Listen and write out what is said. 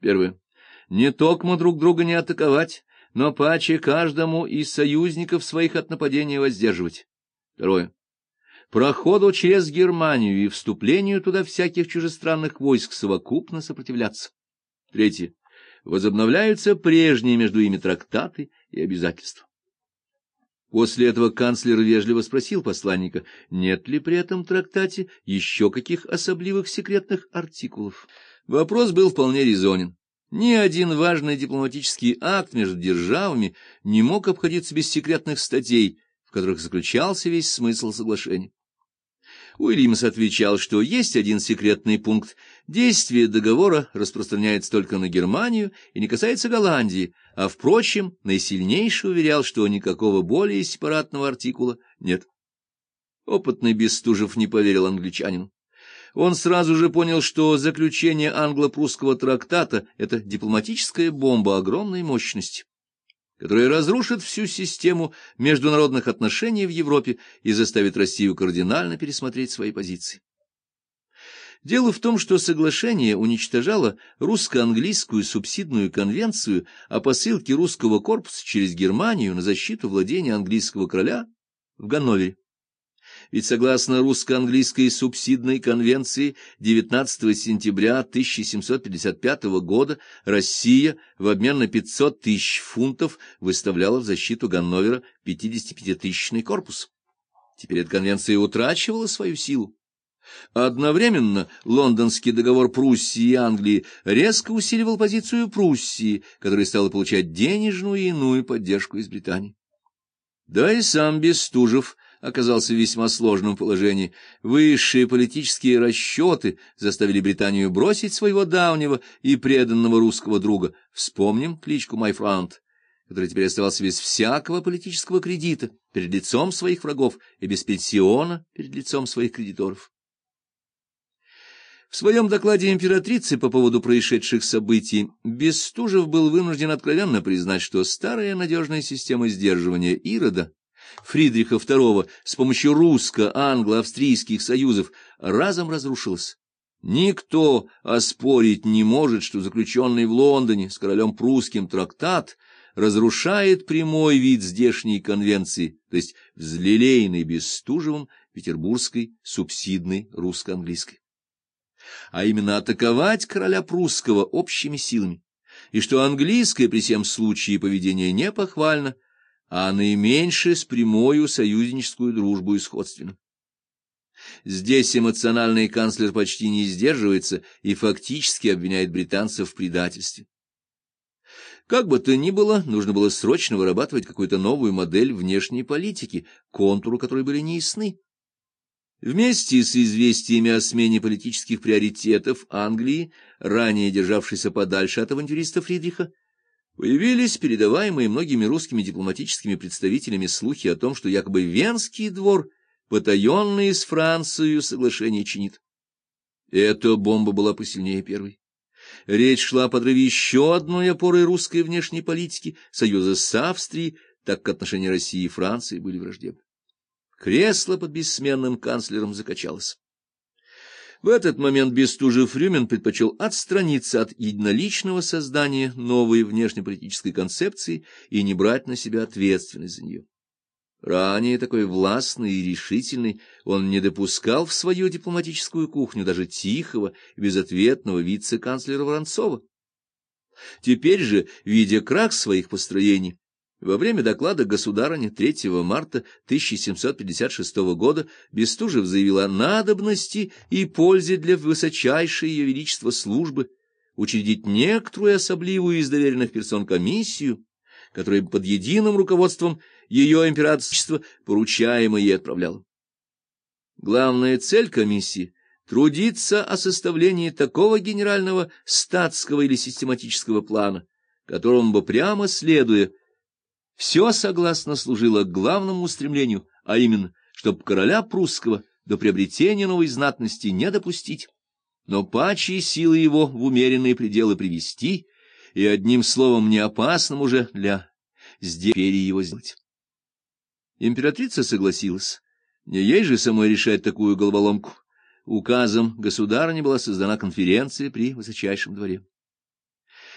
Первое. Не токмо друг друга не атаковать, но паче каждому из союзников своих от нападения воздерживать. Второе. Проходу через Германию и вступлению туда всяких чужестранных войск совокупно сопротивляться. Третье. Возобновляются прежние между ими трактаты и обязательства. После этого канцлер вежливо спросил посланника, нет ли при этом трактате еще каких особливых секретных артикулов. Вопрос был вполне резонен. Ни один важный дипломатический акт между державами не мог обходиться без секретных статей, в которых заключался весь смысл соглашения. Уильямс отвечал, что есть один секретный пункт. Действие договора распространяется только на Германию и не касается Голландии, а, впрочем, наисильнейший уверял, что никакого более сепаратного артикула нет. Опытный Бестужев не поверил англичанину. Он сразу же понял, что заключение англо-прусского трактата — это дипломатическая бомба огромной мощности которая разрушит всю систему международных отношений в Европе и заставит Россию кардинально пересмотреть свои позиции. Дело в том, что соглашение уничтожало русско-английскую субсидную конвенцию о посылке русского корпуса через Германию на защиту владения английского короля в Ганновере. Ведь согласно русско-английской субсидной конвенции 19 сентября 1755 года Россия в обмен на 500 тысяч фунтов выставляла в защиту Ганновера 55-тысячный корпус. Теперь эта конвенция утрачивала свою силу. Одновременно лондонский договор Пруссии и Англии резко усиливал позицию Пруссии, которая стала получать денежную и иную поддержку из Британии. Да и сам Бестужев – оказался в весьма сложном положении. Высшие политические расчеты заставили Британию бросить своего давнего и преданного русского друга. Вспомним кличку Майфрант, который теперь оставался без всякого политического кредита перед лицом своих врагов и без пенсиона перед лицом своих кредиторов. В своем докладе императрицы по поводу происшедших событий Бестужев был вынужден откровенно признать, что старая надежная система сдерживания Ирода Фридриха II с помощью русско-англо-австрийских союзов разом разрушилась. Никто оспорить не может, что заключенный в Лондоне с королем прусским трактат разрушает прямой вид здешней конвенции, то есть взлелеянной Бестужевым петербургской субсидной русско-английской. А именно атаковать короля прусского общими силами, и что английское при всем случае поведение не похвально, а наименьше с прямою союзническую дружбу исходственно. Здесь эмоциональный канцлер почти не сдерживается и фактически обвиняет британцев в предательстве. Как бы то ни было, нужно было срочно вырабатывать какую-то новую модель внешней политики, контуру которой были неясны. Вместе с известиями о смене политических приоритетов Англии, ранее державшейся подальше от авантюриста Фридриха, Появились передаваемые многими русскими дипломатическими представителями слухи о том, что якобы Венский двор потаенные с Францией соглашение чинит. Эта бомба была посильнее первой. Речь шла о подрыве еще одной опоры русской внешней политики, союза с Австрией, так как отношения России и Франции были враждебны. Кресло под бессменным канцлером закачалось. В этот момент Бестужев-Рюмин предпочел отстраниться от единоличного создания новой внешнеполитической концепции и не брать на себя ответственность за нее. Ранее такой властный и решительный он не допускал в свою дипломатическую кухню даже тихого безответного вице-канцлера Воронцова. Теперь же, видя крах своих построений, во время доклада государыни 3 марта 1756 года Бестужев заявил о надобности и пользе для высочайшей ее величества службы учредить некоторую особливую из доверенных персон комиссию, которая под единым руководством ее императорства поручаемо ей отправляла. Главная цель комиссии — трудиться о составлении такого генерального статского или систематического плана, которому бы прямо следуя все согласно служило главному устремлению, а именно, чтобы короля прусского до приобретения новой знатности не допустить, но пачьи силы его в умеренные пределы привести и, одним словом, не опасным уже для здесь его сделать. Императрица согласилась. Не ей же самой решать такую головоломку. Указом государыни была создана конференция при высочайшем дворе.